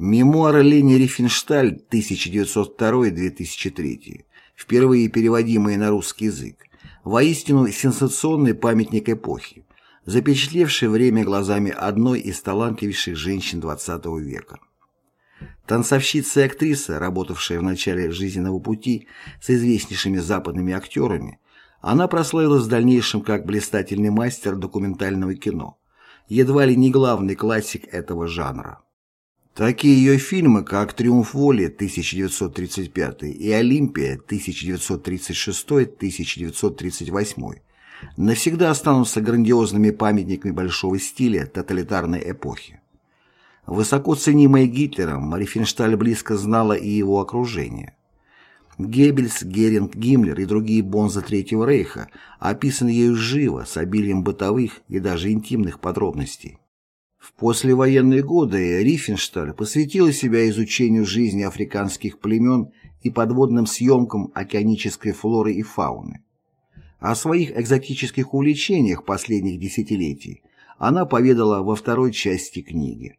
Мемуары Лени Рифеншталь 1902-2003, впервые переводимые на русский язык, воистину сенсационный памятник эпохи, запечатлевший время глазами одной из талантливейших женщин XX века. Танцовщица и актриса, работавшая в начале жизненного пути с известнейшими западными актерами, она прославилась в дальнейшем как блистательный мастер документального кино, едва ли не главный классик этого жанра. Такие ее фильмы, как «Триумф воли» 1935 и «Олимпия» 1936-1938 навсегда останутся грандиозными памятниками большого стиля тоталитарной эпохи. Высоко ценимая Гитлером, Рифеншталь близко знала и его окружение. Геббельс, Геринг, Гиммлер и другие бонзы Третьего Рейха описаны ею живо, с обилием бытовых и даже интимных подробностей. В послевоенные годы Рифеншталь посвятила себя изучению жизни африканских племен и подводным съемкам океанической флоры и фауны. О своих экзотических увлечениях последних десятилетий она поведала во второй части книги.